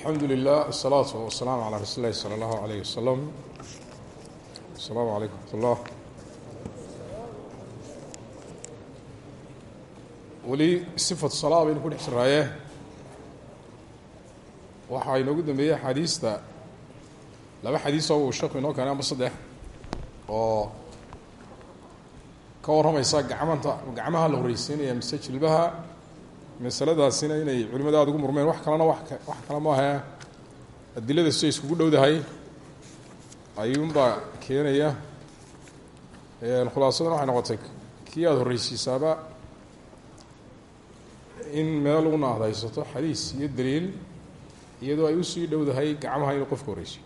alxamdu lilah asalaatu wasalaamu calaa rasuuli lahi sala allahu alayh wasalam asalaamu calaykum ullah weli sifatu salaa baynu ku dhex jiraaye. Waxaa inoogu dambeeyey axaadiista laba xadiis oo uu sheeku inoo keenay amba saddex oo ka warramaysa gacmanta gacmaha la horreysiinaya mise jilbaha masaladaasina inay culimada aada ugu murmeen wax kalena wax kale maahe adilada siday iskugu dhowdahay. Ayuunbaa keenaya. Khulaasadana waxay noqotay kii aada horreysiisaaba in meel lagu naadaysato xadiis iyo daliil iyadoo ay u sii dhowdahay gacmaha inuu qofka horreysiyo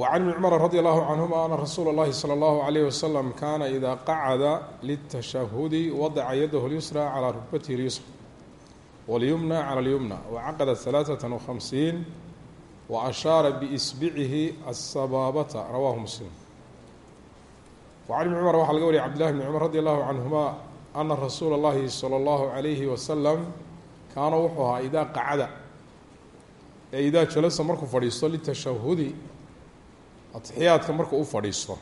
وعن بن cمر رضي الله عنهma أن رsuuل الlahi صلى الله عليه وسلم kاna إdا qacda للتشhهد وضca yadh اليسرى عlى ركبته اليسرى واليمنى عlى اليمنى وcqد ثaلاثة وخمسين وأشhاaر بإsبعه الsباaبة رwاه مسلم وعن بن cمر waxaa laga wariyay cبد لله بن cمر رضي الله عنهma أنa رsuuل الlahi صلى الله عليه وسلم kaana wuxuu ahaa إdaa qacda ee idaa jalasa markuu fadhiisto للتشhهdi atixiyaadka marka u fadhiisto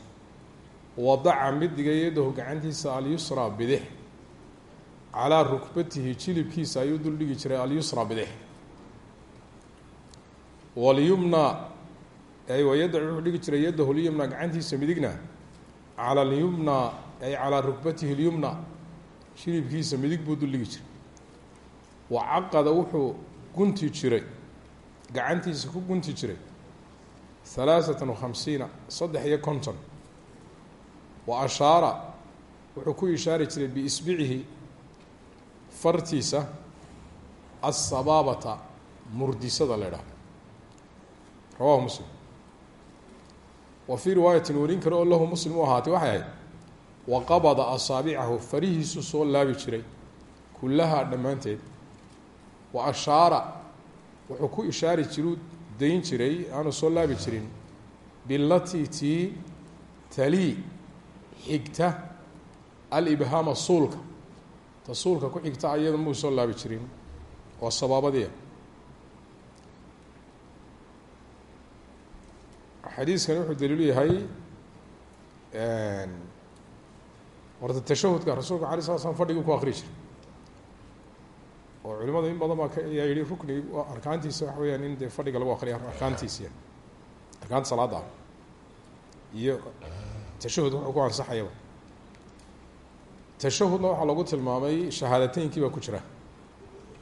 wadaca midiga yadahu gacantiisa alyusraa bidix. Calaa rukbatihi jilibkiisa ayuu dul dhigi jiray alyusraa bidix. Walyumna ay wayadac wuxuu dhigi jiray yadahu lyumna gacantiisa midigna. Cala alyumna ay calaa rukbatihi lyumna jilibkiisa midig buu dul dhigi jiray. Wa caqada wuxuu gunti jiray gacantiisa ku gunti jiray halaasatan wahamsiina saddex iyo konton. Wa ashaara wuxuu ku ishaari jiray biisbicihi fartiisa assabaabata murdisada la idhahdo rawahu muslim. Wa fii riwaayatin werin kale oo lahu muslim u ahaatay waxay ahayd wa qabada asaabicahu farihiisu soo laabi jiray kullahaa dhammaanteed. Wa ashaara wuxuu ku ishaari jiruu dayn jiray aanu soo laabi jirin. Bilati tii talii xigta alibhaama suulka. Ta suulka ku xigta ayada muu soo laabi jirin waa sabaabadiia xadiiskani wuxuu daliilu yahay horta tashahudka rasuulka alay sala slam fadhigii ku akri jiray oo culimadu in badan baa ayaa yihi ruknigi arkaantiisa waxa weyaan in dee fadhiga lagu akriya arkaantiisi arkaanta salaada ah. Iyo tashahud wuxuu ku ansaxayaba tashahudna waxaa lagu tilmaamay shahaadateynkii baa ku jira.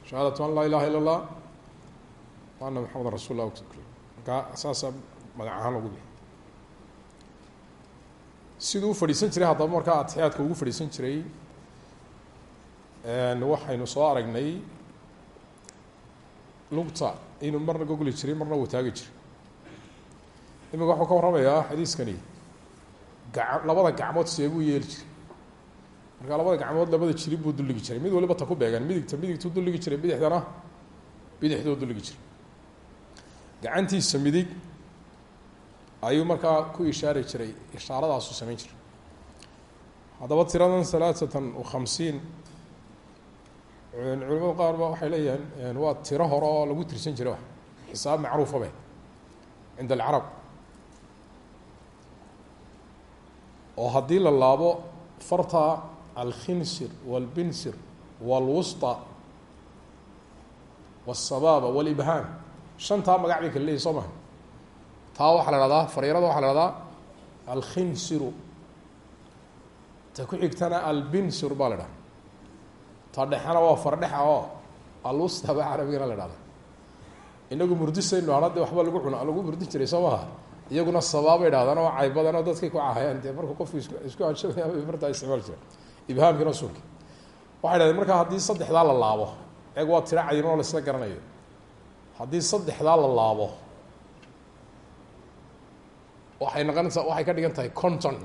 Shahaadatu an laa ilaha illa اllah wa ana maxamedan rasul lah markaa saasaa magac ahaan lagu bixi siduu fadhiisan jiray haddaba markaa atixiyaadka ugu fadhiisan jiray waxaynu soo aragnay lugta inuu marna gogli jiray marna uu taagi jiray. Imika waxuu ka warramayaa xadiiskani. Labada gacmood seebuu yeeli jiray? Markaa labada gacmood labada jilib buu dulligi jiray. Mid waliba ta ku beegan midigta midigtuu dulligi jiray bidixdana bidixduu dulligi jiray. Gacantiisa midig ayuu markaa ku ishaari jiray ishaaradaasuu samayn jiray. Haddaba tiradan halaaثatan وkhamsiin culimada qaar ba waxay leeyihiin waa tiro hore oo lagu tirsan jira xisaab macruufa ah be cinda alcarab oo haddii la laabo farta alkhinsir walbinsir walwusta wاsabaaba walibhaan shantaa magac bay kala leeyihiin soo maha taa waxaa la hahdaa fariirada waxa la hahdaa alkhinsiru ta ku xigtana albinsir baa la dhaha ta dhexena waa fardhexa oo alwusta ba carabigana la dhahda inagu murdisaynu hana de waxba lagu cuna lagu murdin jiray soo iyaguna sabaabay dhahdaan oo caybadan oo ku cahayaan. Dee marka qofku is isku anshaday martaa isticmaal jira ibhaamkina sulki waxay dhahdeen markaa haddii saddexdaa la laabo eeg waa tiro oo la isla garanayo. Haddii saddexdaa la laabo waxay noqonaysaa waxay ka dhigan tahay conton.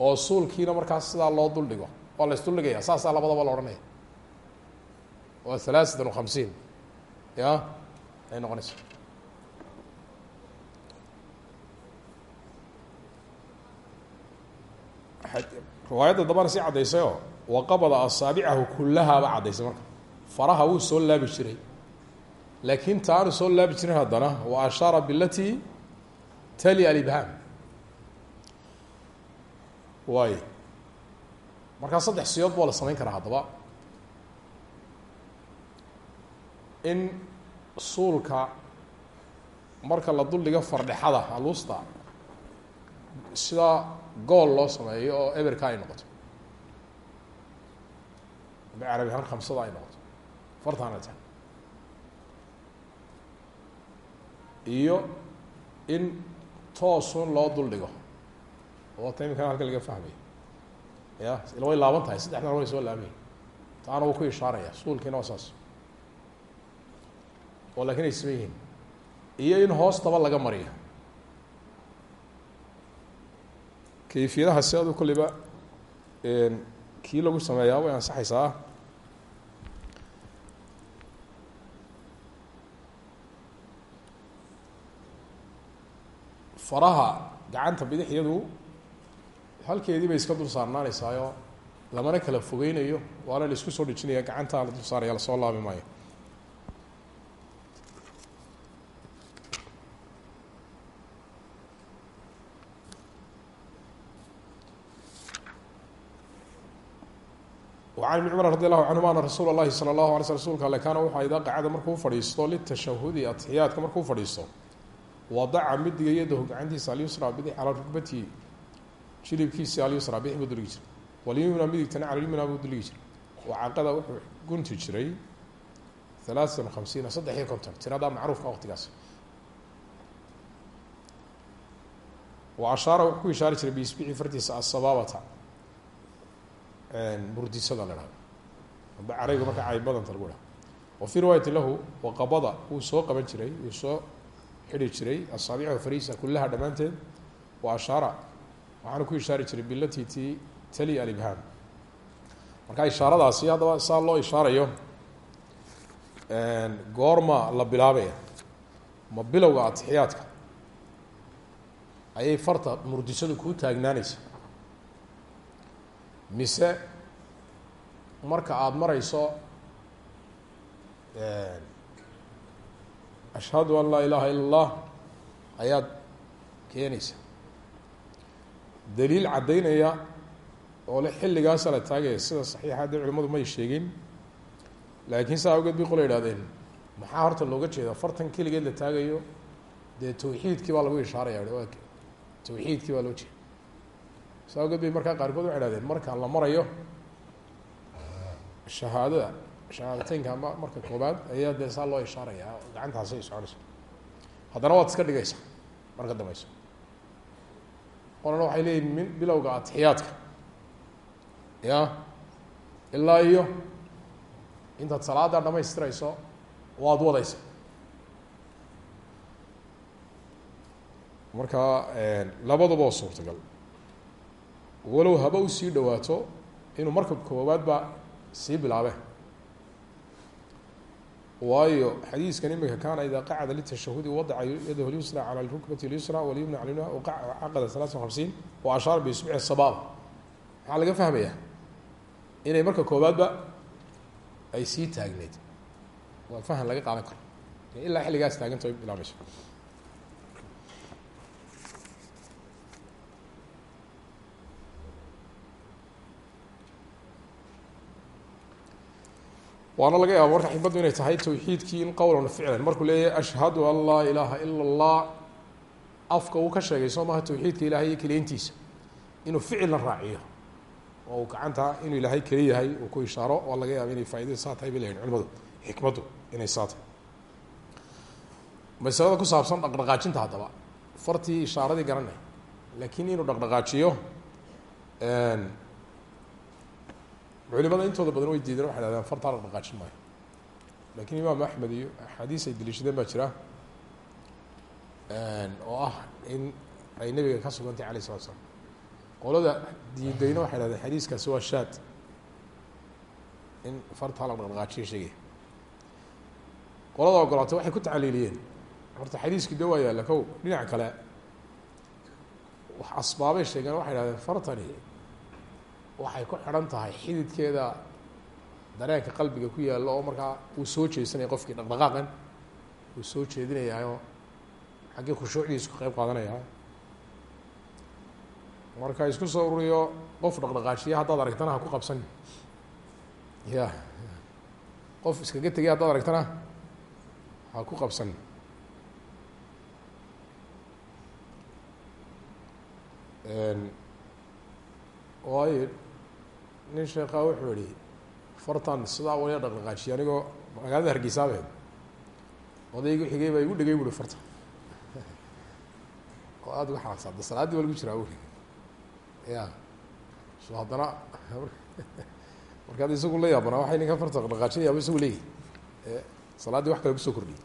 Oo suulkiina markaas sidaa loo dul dhigo waa la isduldhigaya saasaa labadaba la odhanaya. Waa halaasatan وhamsiin ya? Ay noqonaysa. Riwaayadda dambana si caddaysayoo waqabada asaabicahu kullahaaba caddaysay marka. Faraha wuu soo laabi jiray. Laakiin ta aanu soo laabi jirin haddana wa ashaara bilati tali alibhaam waay markaa saddex siyood baa la samayn karaa haddaba. In suulka marka la duldhigo fardhexada aluusta sida gool loo sameeyo oo eberka ay noqoto. Carabi ahaan khamsada ay noqoto. Fartaana ta iyo in toosun loo duldhigo oo ta imikana halkan laga fahmayo ya ila way laaban tahay saddexdana way soo laabay taana wuu ku ishaaraya suulkiina waa saas. Oo laakiin ay siman yihiin. Iyo in hoostaba laga mariyo. Kayfiyadaha si adu kulliba kii lagu sameeyaa way ansaxaysaa. Faraha gacanta bidix iyadu halkeedii bay iska dul saarnaanaysaayo lamana kala fogeynayo waana la isku soo dhejinaya gacantaa la dul saaraya la soo laabi maayo. An ibn cumar radi allahu canhuma ana rasuula llahi sala allahu alay sl rsulka ale kaana wuxuu idaa qacada markuu fadhiisto litashahudi atixiyaadka markuu fadhiisto wadaca mid diga yadahu gacantiisa alyusra bidix calaa rugbatihi hilibkiisi alyusra bidix buu duligi jiray. Walyumna midigtana calyumna buu duligi jiray. Wacaqada wuxuu gunti jiray alaaan hamsiina saddex iyo konton tiradaa macruufka waqtigaas. Wa ashaara ku ishaari jiray biisbixi fardiisa asabaabata murdisada la dhahdo aba caraygu markaa caybadanta lagu dhaho wa fii riwaayati lahu waqabada wuu soo qaban jiray wuu soo xidhi jiray asaabiica fariisa kullaha dhammaanteed. Wa ashaara waxaana ku ishaari jiray bilati ti tali alibhaam marka ishaaradaasi haddaba saa loo ishaarayo goorma la bilaabaya ma bilowga atixiyaadka ayay farta murdisadu kuu taagnaanaysa. Mise marka aada marayso ashhadu an laa ilaaha ila اllah ayaad keenaysa daliil caddaynaya oo le xilligaasa la taagaya sida saxiixa dee culimadu may sheegin. Laakiin saa awgeed bay qola ihahdeen maxaa horta looga jeeda fartan keligeed la taagayo? Dee tawxiidkii baa lagu ishaaraya tawxiidkii baa loo jeeda saa awgeed bay markaa qaarkood waxay hahdeen marka la marayo shahaadada shahaadateynka ama marka koobaad ayaa dee saa loo ishaaraya gacantaasay soconaysa haddana waad iska dhigaysa marka dambeyso qolana waxay leeyihiin min bilowga atixiyaadka ya? Ilaa iyo intaad salaada dhamaystirayso waad wadaysa marka labaduba oo suurtagal. Walow haba u sii dhawaato inuu marka koobaad ba sii bilaabe waayo xadiiskan imika kaana ida qacda litashahudi wadaca yadahu lyusra calى rukbati اlyusra walyumna cala lyumna caqada alaaa hamsiin wa ashaara biisbuci sabaab maxaa laga fahmaya inay marka koobaadba ay sii taagneyd waa faham laga qaadan karo. Ilaa xilligaas taaganta ay waana laga yaaba marka xibaddu inay tahay tawxiidkii in qowlan ficlan. Markuu leeyahay ashhadu an laa ilaaha ila اllah afka uu ka sheegay soo maha tawxiidka ilahay iyo keliyantiisa inuu ficilna raaciyo. Oo uu gacanta inuu ilaahay keli yahay uu ku ishaaro waa laga yaaba inay faa'idada saa tahay bay leyihin culimadu xikmaddu inay saa tahay. Masalada ku saabsan dhaqdhaqaajinta haddaba fartii ishaaradii garanay. Laakiin inuu culimada intooda badan way diideen waxay hahdeen fartaa dhaqdhaqaajin maayo. Lakin imaam axmed iyo axaadiis ay daliishadeen baa jira oo ah in ay nebiga ka sugantay alayh salatu slam qolada diidayna waxay hahdeen xadiiskaasi waa shaad in fartaa la dhaqdhaqaajiya sheegaya qolada ogolaatay waxay ku tacaliiliyeen horta xadiiskii de waa yaalla kow dhinaca kale wax asbaabay sheegeen waxay hahdeen fartani waxay ku xidhan tahay xididkeeda dareenka qalbiga ku yaalla oo markaa uu soo jeesanaya qofkii dhaqdhaqaaqan uu soo jeedinayaayoo xaggii khushuucdiisu ka qeyb qaadanayaa marka isku soo ururiyo qof dhaqdhaqaashiya haddaad aragtana ha ku qabsan. Ya qof iskaga tegay haddaad aragtana ha ku qabsan. Waayo nin sheekaa wuxuu yihi fartan sidaa waliya dhaqdhaqaajiya anigoo magaalada hargeysaabeed odaygu xigay baa igu dhegay buui farta oo aada uga xanaaqsaada salaaddii waa lagu jiraa uli ya so haddana markaad isagu la yaabanaa waxay ninka farta dhaqdhaqaajinaya aba isagu leeyahy salaaddii wax kale ku soo kordhiyay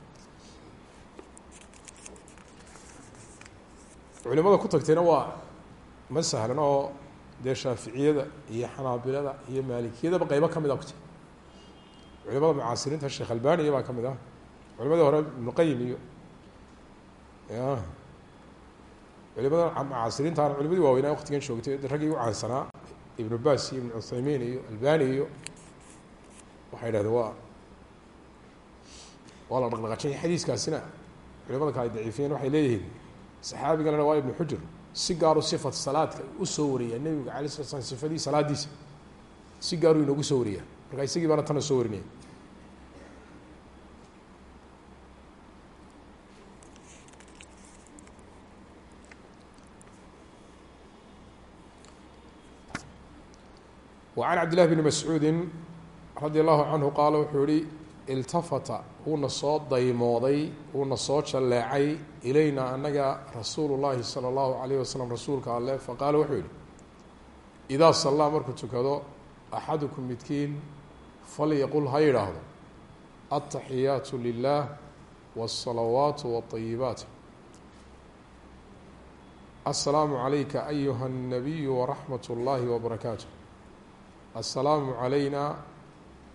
culimada ku tagtayna waa ma sahlan oo dee shaaficiyada iyo xanaabilada iyo maalikiyadaba qeybo ka mid a ku jira. Culimada mucaasiriinta sheekh albaniya baa ka mid ah. Culimadii hore ibnuqayim iyo ya culimada mucaasiriintaana culimadii waaweynaa waktigan joogtay raggii u caansanaa ibnu bas iyo ibnu cuthaymiin iyo albani iyo waxay idhahdeen waa waa la dhaqdhaqaajinaya xadiiskaasina culimada kale ay daciifiyeen waxay leeyihiin saxaabiganana waa ibnu xujur si gaaru sifat salaadka u soo wariyaa nebiga alay slat slam sifadii salaadiisa si gaaruu inoogu soo wariyaa marka isagii baana tana soo warinaya wa can cabd llahi bni mascuudi radi allahu canhu qaala wuxuu iltafata wuuna soo daymooday wuuna soo jalleecay ilayna anaga rasuulu llaahi sala allahu alayh wasalam rasuulka alleh faqaala wuxuu yihi idaa sallaa markuu tukado axadukum midkiin falyaqul ha yidhaahdo altaxiyaatu lilah wاsalawaatu wاطayibaat aلsalaamu عalayka ayuha الnabiyu waraxmat اllahi wbarakaatu aلsalaamu عalayna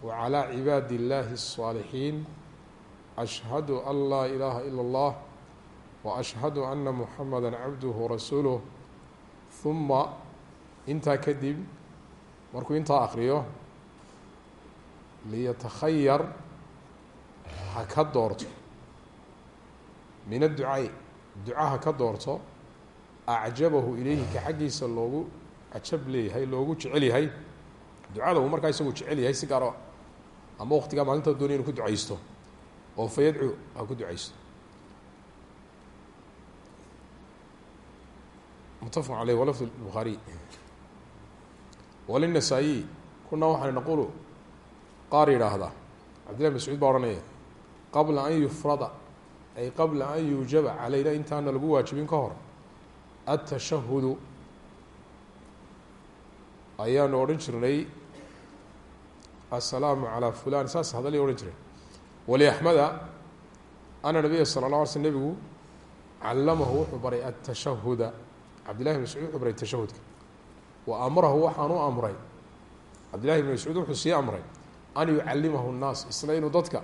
wعlى cibaadi اllahi الصاalixiin ashhadu an laa ilaaha ilا اllah waashhadu ana muxamada cabduhu rasuuluh huma intaa kadib markuu intaa akriyo liyatakhayar ha ka doorto min adducaai duca ha ka doorto acjabahu ilayhi ka xaggiisa loogu cajab leeyahay loogu jecel yahay ducada uu markaa isagu jecel yahay si gaaro ama waktigaa maalinta doonaya inu ku ducaysto oo fa yadcu ha ku ducaysto. Mutafaq aleyh walafd bukhaariy walinasaayi kuna waxaan naqulu qaar yidhaahdaa cabdillahi mascuud baa odhanaya qabla an yufrada ay qabla an yuujaba calayna intaana lagu waajibin ka hor atashahudu ayaanu odhan jirnay assalaamu calaa fulan saas hadalay odhan jireen waliaxmeda ana nabiya sala la alay sl nebigu callamahu wuxuu baray atashahuda cabdillahi bn mascuud wuxuu baray tashahudka wa amrahu waxaan u amray. Cabdillahi bn mascuud wuxuu sii amray an yucallimahu nnaas isna inuu dadka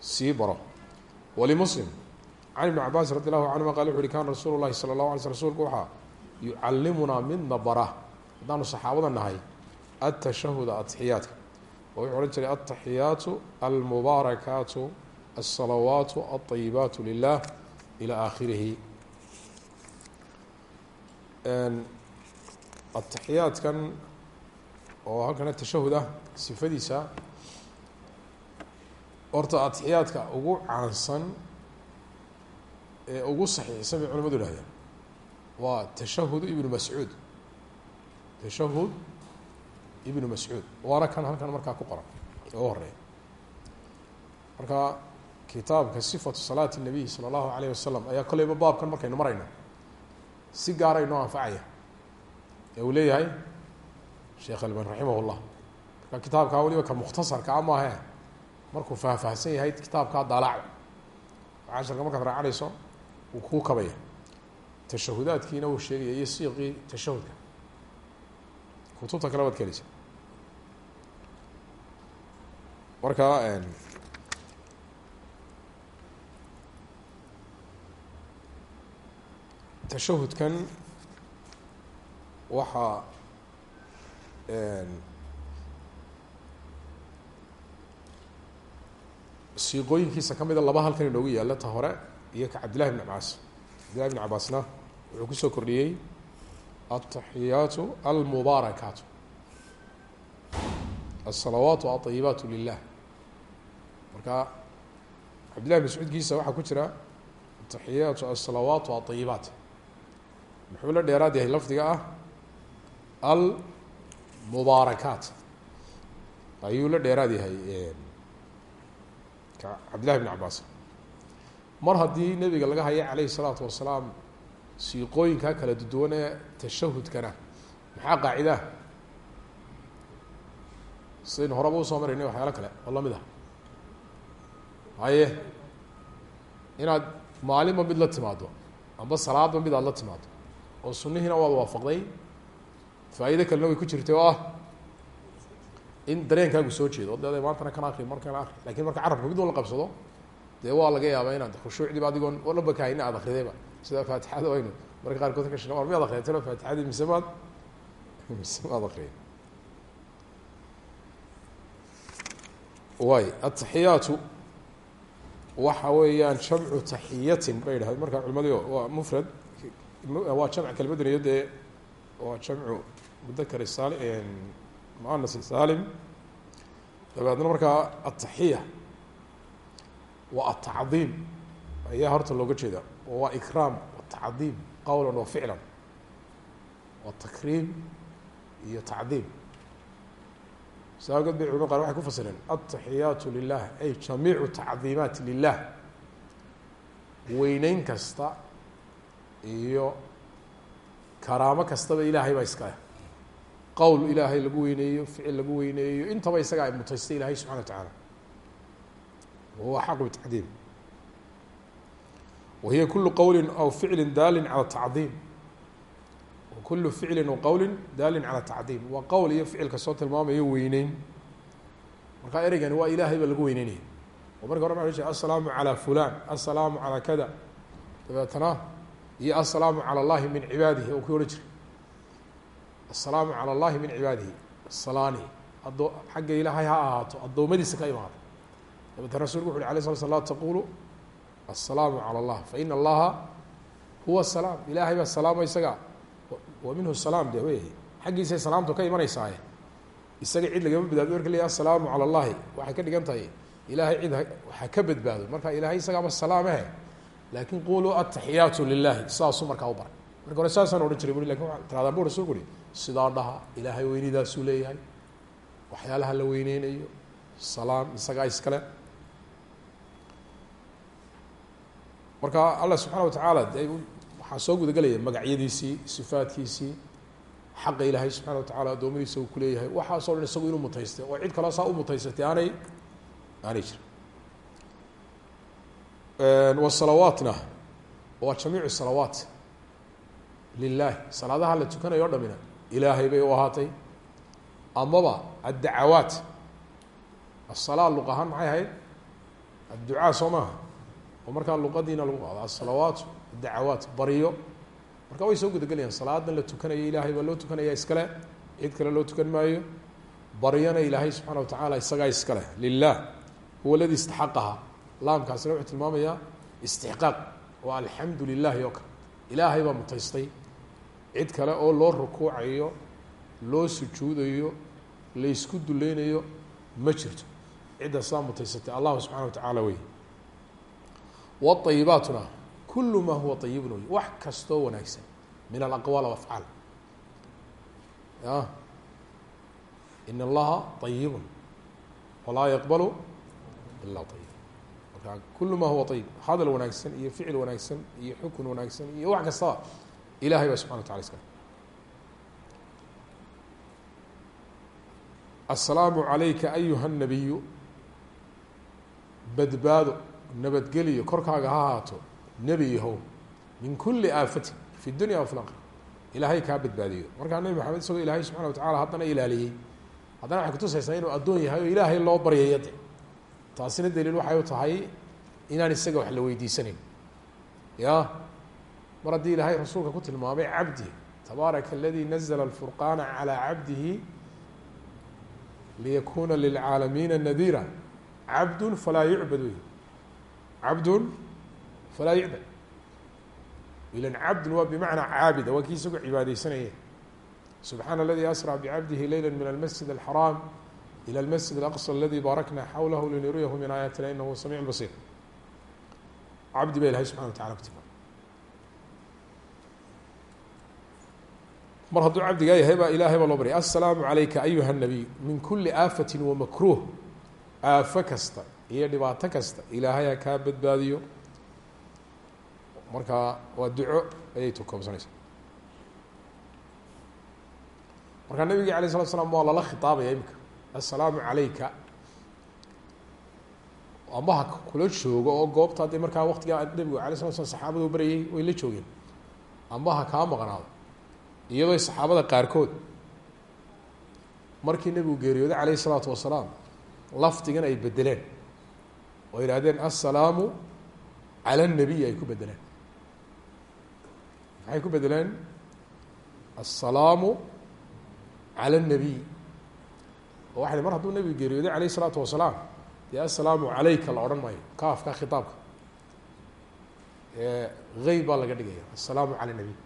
sii baro. Walimuslim can ibni cabaas radi allahu canhuma qala wuxu uhi kana rasuulu llahi sala اllahu alay sl rsulku waxaa yucallimunaa midna bara. Haddaanu saxaabada nahay atashahuda atixiyaadka oo wuxuu odhan jiray altaxiyaatu almubaarakaatu alsalawaatu alطayibaatu lilah ilى aakhirihi. Atixiyaadkan oo halkana tashahud ah sifadiisa horta atixiyaadka ugu caansan ee ugu saxiixsan bay culamadu ihahdeen waa tashahudu ibnu mascuud. Tashahud ibnu mascuud waana kan halkan markaa ku qoran ee u horreeya marka kitaabka sifatu salaati nabiy sala allahu alayh wasalam ayaa kolleyba baabkan markaynu marayna si gaara inoo anfacaya. Ee uu leeyahay sheekh alban raximah llah marka kitaabkaa weliba ka mukhtasarka a maahe markuu faahfaahsan yahay kitaabkaa daalacda casharka markaad raacanayso wuu kuu kabaya. Tashahudaadkiina wuu sheegaya iyo siiqii tashahudka kutubta kale waad keleysa marka tashahudkan waxaa siiqooyinkiisa ka mida laba halkan inoogu yaalla ta hore iyo ka cabdillahi bn cabaas cabdillahi bn cabaasna wuxuu ku soo kordhiyey altaxiyaatu almubaarakaatu alsalawaatu alayibaatu lilah marka cabdillahi mascuudkiisa waxaa ku jira ataxiyaatu alsalawaatu alayibaat muxuu la dheeraad yahay lafdiga ah almubaarakaat ayuu la dheeraad yahay cabdillahi bn cabaas mar haddii nebiga laga haya calayhi salaatu wasalaam siiqooyinkaa kala duwan ee tashahudkana. Maxaa qaacidaah sidaynu horeba u soo maraynay waxyaalo kale oo la mid ah. Haye inaad maalinba mid la timaado amba salaadba mid aad la timaado oo sunihiina waad waafaqday faa'ido kalena way ku jirtay oo ah in dareenkaagu soo jeedo. Od maantana kan akri markana akri laakiin marka carabka mid wala qabsado dee waa laga yaabaa inaad khushuucdiiba adigoon laba kahayna aad akridayba sida faatixada aynu marka qaarkood ka sheg war miyaad akriday talo faatixadii mise maad? Mise maad akriday waay ataxiyaatu waxa weeyaan jamcu taxiyatin bay yidhahdeen. Marka culimadii waa mufrad waa jamc kelmaduniyo dee waa jamcu mudakar saali muanas salim dabeedna markaa ataxiya waa atacdiim ayaa horta looga jeeda waa ikraam watacdiim qowla wa ficla waa takriim iyo tacdiim saa awgeed bay culimad qaar waxay ku fasireen altaxiyaatu lilah ay jamiicu tacdiimaat lilah weyneyn kasta iyo karaamo kastaba ilaahay baa iska leh qowl ilaahay lagu weyneeyo ficil lagu weyneeyo intaba isaga ay mutaystay ilaahay subxana wa tacaala wahuwa xaqu tacdiim wa hiya kulu qowli aw ficli daalin cala tacdiim kulu ficli wa qowli daalin cala tacdiim waa qowl iyo ficilka soo tilmaamayo weyneyn markaa ereygani waa ilaahay baa lagu weyneynaya oo marka hore maa jir assalaamu calaa fulan assalaamu calaa kada dabeetana iyo assalaamu cala allahi min cibaadihi oo ku odhan jiray assalaamu cala allahi min cibaadihi salaani adoo xagga ilaahay ha ahaato addoommadiisa ka imaada dabeetana rasulku wuxu taqulu assalaamu cala allah faina allaha huwa salaam. Ilaahay baa salaamo isaga wa minhu salaam de wey xaggiisay salaamtu ka imanaysaaye isaga cid lagama badbaado marka leeyahy assalaamu cala allahi waxay ka dhigan tahay ilaahay cid ha ka badbaado. Marka ilaahay isagaaba salaamehe laakin quluu ataxiyaatu lilahi saasuu markaa u baray. Marka hore saasaan odhan jiray bui laakiin tiradaan bu rasulku uhi sidaa dhaha ilaahay weynidaasuu leeyahay waxyaalaha la weyneynayo salaam isagaa iskale marka allah subxaana wa tacaala de waxaa soo gudagelaya magacyadiisii sifaadkiisii xaqa ilaahay subxana wa tacala addoommadiisa uu kuleeyahay waxaasoo dhan isagu inuu mutaystay. Oo cid kaloo saa u mutaysatay aanay aanay jirin. Wasalawaatna waa jamiicu salawaat. Lilahi salaadaha la tukanayo o dhamina ilaahay bay u ahaatay. Amaba addacawaat asalaa luq ahaan maxay ahayd? Adducaa soo maaha oo markaa luqadiina lagu qaado asalawaat addacawaat baryo. Marka way soo gudagelayaan salaadan la tukanaya ilaahay baa loo tukanaya iskale cid kale loo tukan maayo. Baryana ilaahay subxaana wa tacaala isagaa iskale lilah huwa aladi istaxaqaha laamkaasina wuxuu tilmaamayaa istixqaaq oo alxamdu lilahi oo kale. Ilaahay baa mutaystay. Cid kale oo loo rukuucayo loo sujuudayo laysku duleynayo ma jirto. Cidda saa mutaysatay. Allahu subxana wa tacaala wey wayibaatuna kulu ma huwa ayibun wey wax kastoo wanaagsan min alaqwaal wafcaal in allaha ayibun walaa yaqbalu ila ayib marka kulu ma huwa ayib hadal wanaagsan iyo ficil wanaagsan iyo xukun wanaagsan iyo wax kastaba ilahay baa subxana wa tala iska asalaamu alayka ayuha nabiyu badbaado nabadgeliyo korkaaga ha ahaato nebi yahow min kuli aafatin fi dunya wa fi laqr ilaahay kaa badbaadiyo. Markaa nebi maxamed isagoo ilaahay subxana wa tacala haddana ilaaliyey haddana waxay kutusaysaa inuu addoon yahay oo ilaahay loo baryaya de. Taasina daliil waxay u tahay inaan isaga wax la weydiisanayn ya? Mar haddii ilaahay rasuulka ku tilmaamay cabdi tabaaraka aladi nazla alfurqaana calaa cabdihi liyakuna lilcaalamiina nadiira. Cabdun falaa yucbad wey cabdun falaa yucbad ilan cabdun waa bimacnaa caabida waa kii isagoo cibaadeysanaya subxaana aladi asrى bcabdihi leyla min almasjid alxaraam ilى almasjid alaqصى aladi baarakna xawlahu linuriyahu min aayaatina inahu samiic basiir cabdi ba ilahay subxana wa tacala ku tilmaamay mar hadduu cabdigaa yahay baa ilaahay baa loo baryay aلsalaamu عalayka ayuha الnabiy min kuli aafati wamakruh aafo kasta iyo dhibaato kasta ilaahay ha kaa badbaadiyo. Marka waa duco ayay tukoobsanaysaa markaa nabigi alay slat slam waa lala khitaabaya imika assalaamu calayka ama ha kula joogo oo goobta haddii markaa waktigaa nabigu alay slat slam saxaabadu baryay way la joogeen. Ama ha kaa maqnaado iyadoo saxaabada qaarkood. Markii nebigu geeriyooday calayh isalaatu wasalaam lafdigan ay bedeleen oo yidhahdeen assalaamu cala الnabiy ay ku bedeleen maxay ku bedeleen assalaamu cala الnabiy oo waxay mar hadduu nebigu geeriyooday calayh isalaatu wasalaam dee assalaamu calayka la odhan maayo kaafka khitaabka eyb baa laga dhigaya assalaamu cala nabiy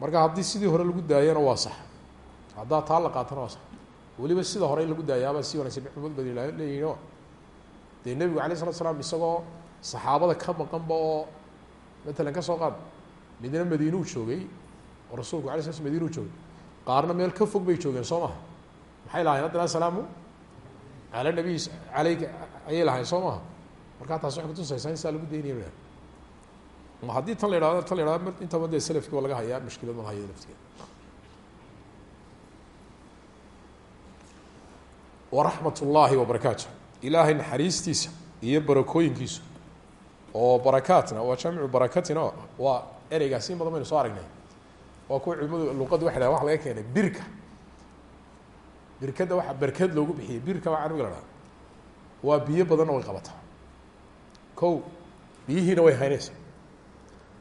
marka haddii sidii hore lagu daayana waa sax haddaa taa la qaatana waa sax weliba sida hore in lagu daayaabaa si wanagsan maxmud badi leeyihin o dee nebigu alay slat slam isagoo saxaabada ka maqanba oo matalan ka soo qaad midna madiinuu joogay oo rasuulku sla sl madinuu joogay. Qaarna meel ka fog bay joogeen soo maha? Maxay lahayen haddana asalaamu cala nabiy aleyka ayay lahayn soo maha? Markaa taas waxay kutusaysaa in saa lagu daynaya ma haddii tan la ihahdo tan la ihahdo intaba dee selafki waa laga hayaa mushkilad ma lahaya laftigeeda waraxmat ullaahi wabarakaatu ilaahay naxariistiisa iyo barakooyinkiisu oo barakaatna waa jamcu barakatina waa ereygaas badan baynu soo aragnay. Waa kuwa culimadu luqaddu waxay dhahan wax laga keenay birka. Birkadda waxa berkad loogu bixiyey birka waa carabiga la dhaha waa biyo badanna way qabataa. Ko biyihiina way haynaysaa.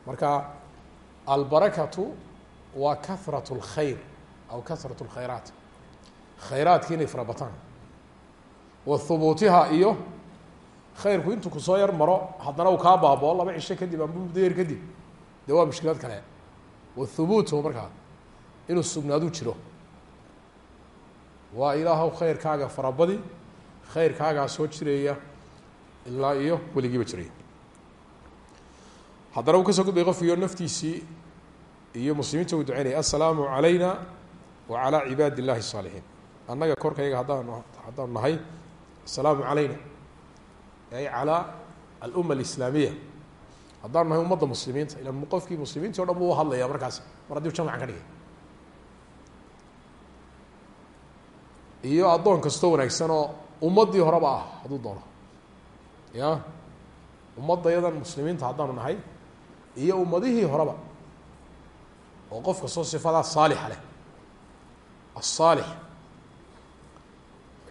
Marka albarakatu waa kahrat اlkhayr aw kahrat اlkhayraat khayraadki inay farabataan wa hubuutiha iyo khayrku intuu ku soo yar maro haddana uu kaa baaboo laba cisho kadib amba muddo kadib dee waa mushkilad kale. Wa hubuutu markaa inuu sugnaadu jiro. Waa ilaahow khayrkaaga farabadi khayrkaagaa soo jireeya ilaa iyo weligiiba jiraya haddana uu ka soo gudbay qofkiyo naftiisii iyo muslimiinta uu duceynaya assalaamu calayna wa calaa cibaadi illahi الsaalixiin annaga korkayga haddaan haddaanu nahay assalaamu calayna ay calaa alumma alislaamiya. Haddaanu nahay ummadda muslimiinta ila qofkii muslimiinti o dhan buu hadlaya markaas mar haddii jamcan ka dhigay. Iyo addoon kastoo wanaagsan oo ummaddii horeba ah hadduu doono. Ya? Ummaddayadan muslimiinta haddaanu nahay iyo ummadihii horeba oo qof kastoo sifadaa saalixa leh. Asaalix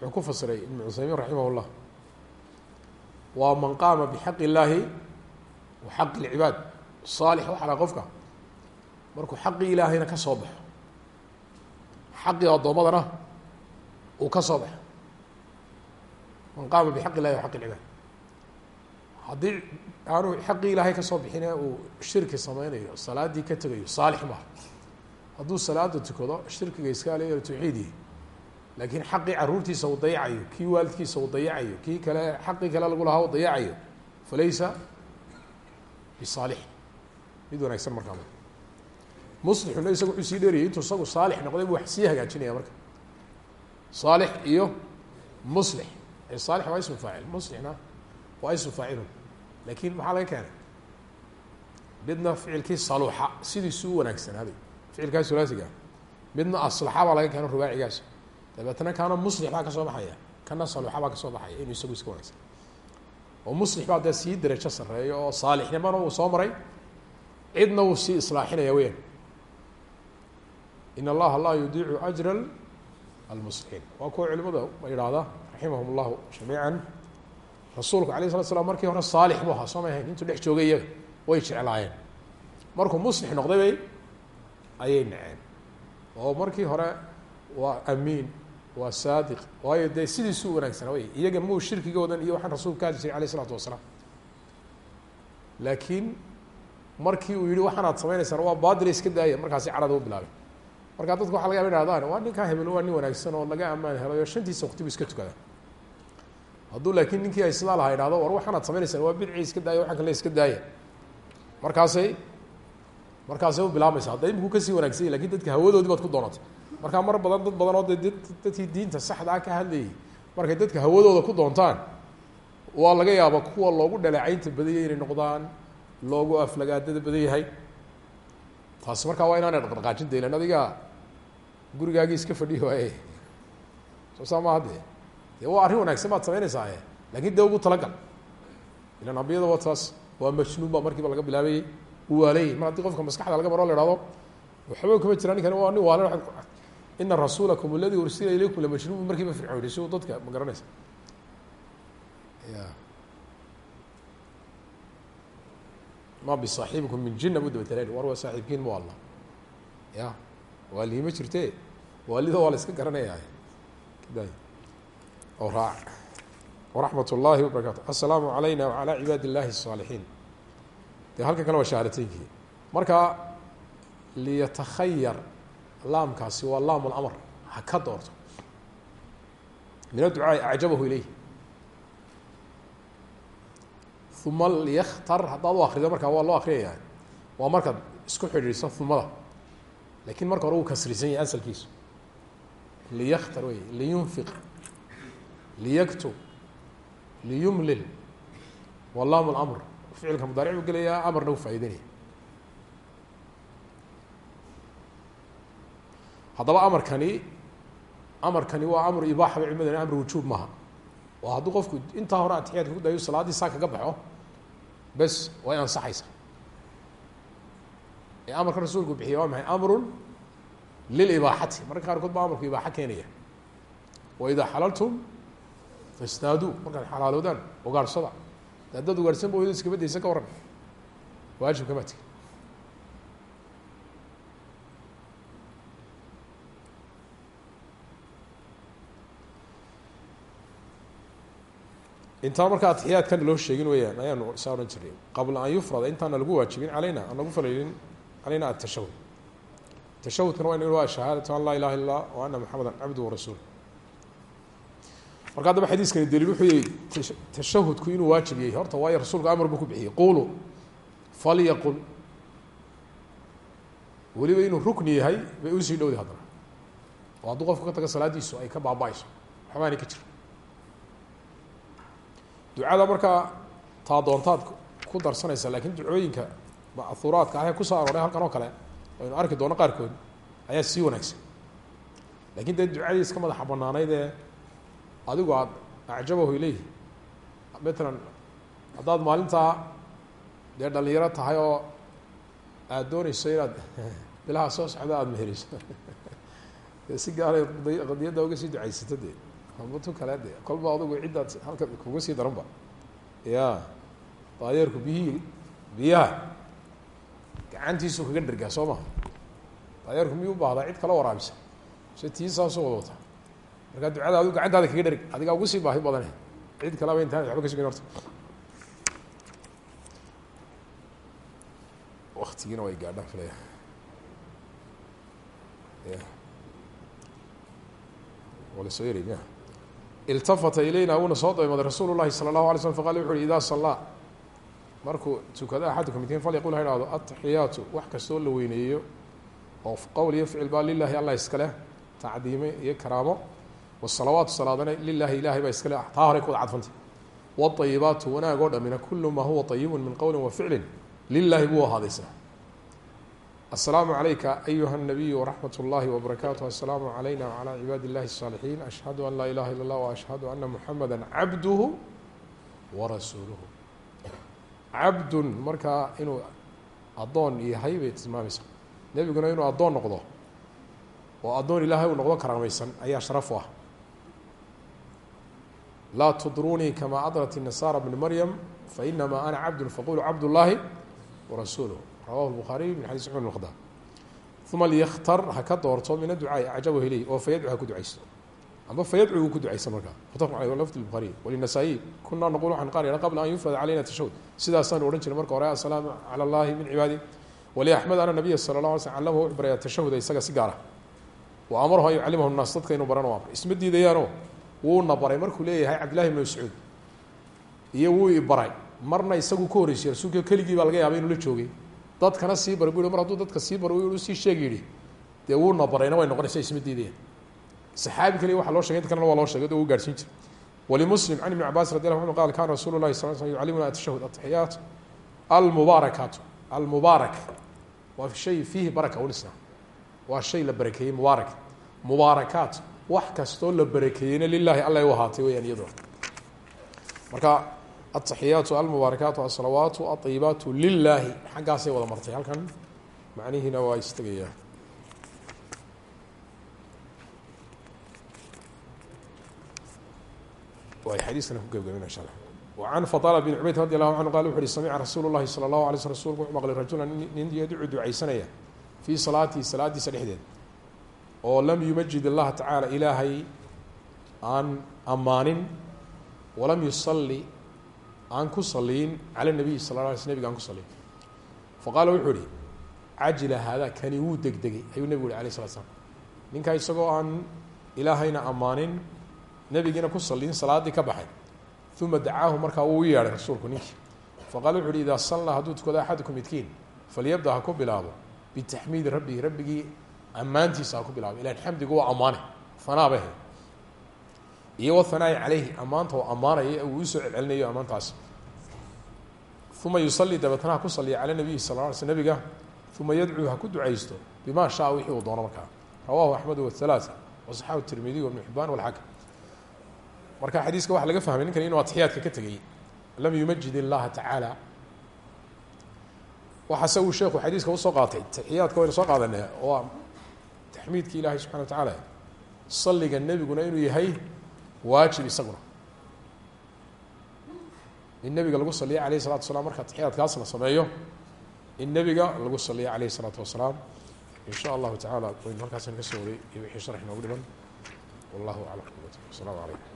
wuxuu ku fasiray ibnu cusaymiin raximah llah waa man qaama bixaqi illaahi wa xaqi lcibaad saalix waxala qofka. Markuu xaqii ilaahayna ka soo baxo xaqi addoommadana uu ka soo baxo. Man qaama bixaqi illahi wa xaqi lcibaad haddii aanu xaqii ilaahay ka soo bixine uu shirki sameynayo salaadii ka tegayo saalix maaha hadduu salaada tukado shirkiga iskaale tawxiidiy laakiin xaqii caruurtiisa uu dayacayo kii waalidkiisa uu dayacayo kii kale xaqii kale lagu lahaa uu dayacayo falaysa bisaalix. Mid wanaagsan markaa muslixuna isaga wuxuu sii dheeriyay intuu isagu saalix noqday buu wax sii hagaajinaya marka. Saalix iyo muslix. Saalix waa ismu faacil. Muslixna waa ismu faacilun. Laakiin maxaa laga keenay? Midna ficilkii saluuxa. Sidiisu u wanaagsanaaday ficilkaas hulaasiga midna aslaxa baa laga keeno rubaacigaas dabeetna kaana muslix baa ka soo baxaya kana saluuxa baa ka soo baxaya inuu isagu iska wanaagsan. oo muslix baa dee sii derajo sarreeyo oo saalixnimana uu soo maray cidna uu sii islaaxinaya weyan in allaha laa yudiicu ajra almuslixiin. Waa kuwa culimada ma yidhaahda raximahum llahu jamiica rasuulku alayh slat slam markii hore saalix buu ahaa soo may ahayn intuu dhex joogay iyaga way jeclaayeen. Markuu muslix noqday bay ayay naceen oo markii hore waa amiin waa saadiq. Waayo dee sidiisuu wanaagsanaa wey iyaga muu shirkigoodan iyo waxaan rasuulku ka hadli jiray alayh wasalaam. Laakiin markii uu yihi waxaanaad sameyneysaan waa baadila iska daaya markaasi cadhada u bilaabay. Markaa dadka waxa laga yaba ihahdaan waa ninkaa hebel waa nin wanaagsan oo laga amaan helayo shantiisa waqti iska tukada hadduu laakiin ninkii isla laha idhahdo war waxaanaad sameyneysaan waa bidci iska daaya waxaan kale iska daaya markaasay markaasay u bilaabmaysa hadda ka sii wanagsanya laakiin dadka hawadoodii baad ku doonatay markaa mar badan dad badan oo de dadkii diinta saxdaa ka hadlayay markay dadka hawadooda ku doontaan waa laga yaaba kuwa loogu dhaleecaynta badanyay inay noqdaan loogu aflagaadada badan yahay taasi markaa waa inaanay dhaqdhaqaajin daylan adiga gurigaagii iska fadhiyo waaye soo saa ma hadde? Dee waa arrin wanaagsan baad samaynaysaa laakiin dee ugu talagal. Ilan ambiyada waa taas waa majnuun baa markiiba laga bilaabayey uwaaley mar haddii qofka maskaxda laga baro la ihahdo waxba kama jiraan ninkan waa nin waale ina rasuulakum aladi ursila ilaykum lamajnuun markiiba fircooni si uu dadka ma garanaysa ya ma bisaaxibikum min jina bu dabatalen war waa saaxiibkiin ma alla ya waaliima jirte waalida waa la iska garanaya kday oo raac waraxmat اllahi wabarakatu assalaamu calayna wacalى cibaadi اllahi الصaalixiin de halkan kale waa shahaadateynkii marka liyatakhayar laamkaasi waa laam اlamr ha ka doorto. Min adducaai acjabahu ilayh uma liykhtar haddaad u akrido markaa waa loo akriyaya waa markaad isku xidhiidhso humada laakiin marka hore uu kasrisan yahay asalkiisu. Liykhtar wey liyunfiq liyaktub liyumlil. Waa laam اlamr ficilka mudaaric buu gelayaa amarna u faa'ideynaya haddaba amarkani amarkani waa amru ibaaxa bay culimadani amru wujuub maaha. Oo hadduu qofku intaa hore atixiyaadka ku dayo salaaddii saa kaga baxo bes way ansaxaysa ee amarka rasuulku bixiya waa maxay? Amrun lilibaaxati mararka qaarkood baa amarku ibaaxa keenaya. Wa idaa xalaltum fastaaduu markaad xalaaloodaan ugaadhsada haddaad ugaadhsan ba waydo iskaba ka waran. Waajib kama intaan markaa atixiyaadkan loo sheegin weyaan ayaanu saa odhan jiray. Qabla an yufrada intaana lagu waajibin aleyna aan lagu falelin aleyna atashahud tashahudkana waa in waa shahaadatu an laa ilaha illa lah wa ana maxameda cabdu warasuul marka haddaba xadiiskani daliil wuxuu yihi tashahudku inuu waajib yahay horta waayo rasuulku amar buu ku bixiyey. Qulu falyaqul. Weliba inuu rukni yahay bay u sii dhowday haddana. Oo hadduu qofku ka taga salaadiisu ay ka baaba-ayso. Ka jiro ducada markaa taa doontaad ku darsanaysa laakiin ducooyinka ma'huuraadka ah ee ku soo arooray halkan oo kale aynu arki doono qaarkood ayaa sii wanaagsan. Lakin dee ducadii iska madaxa banaanayd ee adigu aad acjabahu ilayhi matalan haddaad maalintaa dee dhalinyaro tahay oo aada dooneyso inaad bilaha soo socda aada meheriso dee si gaalay qadiyadda uga sii ducaysato dee tu kale de kolba adugu ciddaad halka kuga sii daranba. Ya daayeerku biyihii biyaha. Gacantiisu kaga dhergaa soo maha. Daayeerku miyuu baahdaa? Cid kala waraabisa. Se tii saasoo wada wata markaa ducada adigu gacantaada kaga dherg adigaa ugu sii baahi badane. Cid kaleba intaan waxba ka sugin horta. Waktigiina way gaadhaan filaya ya wala soo yari miya التفت ilayna wuuna soo doymooday rasuulu lahi صلى الله عليه slm فقال wuxu uhi idaa sallaa. Markuu tukado axadukum midkiin falyaqul ha hahdo atxiyaatu wax kastoo la weyneeyo oo qowl iyo ficil baa lilahi allah iskaleh tacdiime iyo karaamo wasalawaatu salaadana lilahi ilahay baa iskale taa horey ku wada cadfanta waayibaatu wanaag oo dhammina kulu maa huwa ayibun min qowlin wa ficlin السلام عليك أيها النبي ورحمة الله وبركاته السلام علينا وعلى عباد الله الصالحين أشهد أن لا إله إلا الله وأشهد أن محمدا عبده ورسوله عبد markaa inuu adoon yahay bay tilmaamaysaa nebiguna inuu adoon noqdo oo adoon ilaahay uu noqdo karaamaysan ayaa sharaf u ah laa tudrunii kama adrat النasارى بن maryam faإnama ana cabd faqulu cabd الlahi وrasuuله rawahu الbukhaariy min xadis cumar bn uma lyktar ha ka doorto min aducaai acjabahu ileyh oo fayadcu ha ku ducaysto. Amba fayadcu uu ku ducaysan markaa mutafaq aleyh lafd buhaariy walinasaa'iy kunaa naqul waxaan qaar yadha qabla an yunfada calayna tashahud sidaasaan odhan jiray marka hore assalaamu cala allahi min cibaadi. Waliaxmed ana nabiya sala la alay slm callamahu wuxuu barayaa tashahuda isaga si gaara. Wa amarahu an yucallimahu naas dadka inuu barano amray isma diidayaano wuuna baray markuu leeyahay cabdillahi ibn mascuud. Iyo wuu i marna isagu ka horreysay rasuulka keligii baa laga yaabay inuu la joogay dadkana sii baray bu mar hadduu dadka sii baro u sii sheeg yidhi dee wuuna barayna way noqonaysa isma diidayaan saxaabi kaliya waxa loo shegay dadkana waa loo shegay o u gaarhsiin jiray. Walimuslim can ibni cabaas radi allahu anhu qal kana rasuulu lahi sal sl yucallimuna atashahud ataxiyaat almubaarakaatu. Almubaarak. Waa shay fiihi baraka ulisna waa shay la barakeeyey mubaarak. Mubaarakaat. Wax kastoo la barakeeyeyna lilahi alla u ahaatay weyaan iyadoo. Marka ataxiyaatu almubaarakaatu asalawaatu aayibaatu lilaahi xaggaasay wada martay. Halkan macnihiina waa istegayaa way xadiiskana ku gebgabina insha allah. Wacan fadala bin cubayd radi allahu canhu qal wuxu uhi samica rasuulu llahi sala allahu alay sl rsulku wuxuu maqlay rajulan nin yadcu ducaysanaya fii salaatihi salaadiisa dhexdeed oo lam yumajid allaha tacaala ilaahay aan ammaanin walam yusalli aan ku saliyin cala nabiyi sal la sl nebiga aan ku saliyin faqaala wuxuu ihi cajila haada kani wuu degdegay ayuu nebigu uhi alayh slat slam ninkaa isagoo aan ilaahayna ammaanin nebigiina ku saliyin salaaddii ka baxay. Uma dacaahu markaa wuu u yeedhay rasuulku ninkii faqala wuxu uhi idaa sallaa hadduu tukado axadukum midkiin falyabda ha ku bilaabo. Bitaxmiidi rabbihi rabbigii ammaantiisa ha ku bilaabo. Ilan xamdigu waa ammaane. Hay iyo wahanaa'i calayhi ammaanta oo ammaanaya uu u soo celcelinayo ammaantaasi uma yusalli dabeetna ha ku saliya cala nabiyi sal la sl nabiga. Uma yadcuu ha ku ducaysto. Bima shaa wixii uu doono markaa. Rawahu axmed wahalaaa wasaxahu tirmidiy wabnu xibaan walxakim marka xadiiska waxaa laga fahmay ninkan inuu atixiyaadka ka tegay lam yumajid illaha tacaala waxaase uu sheekhu xadiiska u soo qaatay taxiyaadka waynu soo qaadanee oo taxmiidka ilaahay subxana wa tacaala salliga nebiguna inuu yahay waajib isaguna in nebiga lagu saliya alayh الsalatu wasalaam marka taxiyaadkaas la sameeyo in nebiga lagu saliya alayh الsalaatu wasalaam in sha allahu tacaala waynu halkaasn ka soo waray iyo wixii sharx noogu dhiman wallahu aclam asalaamu calaykum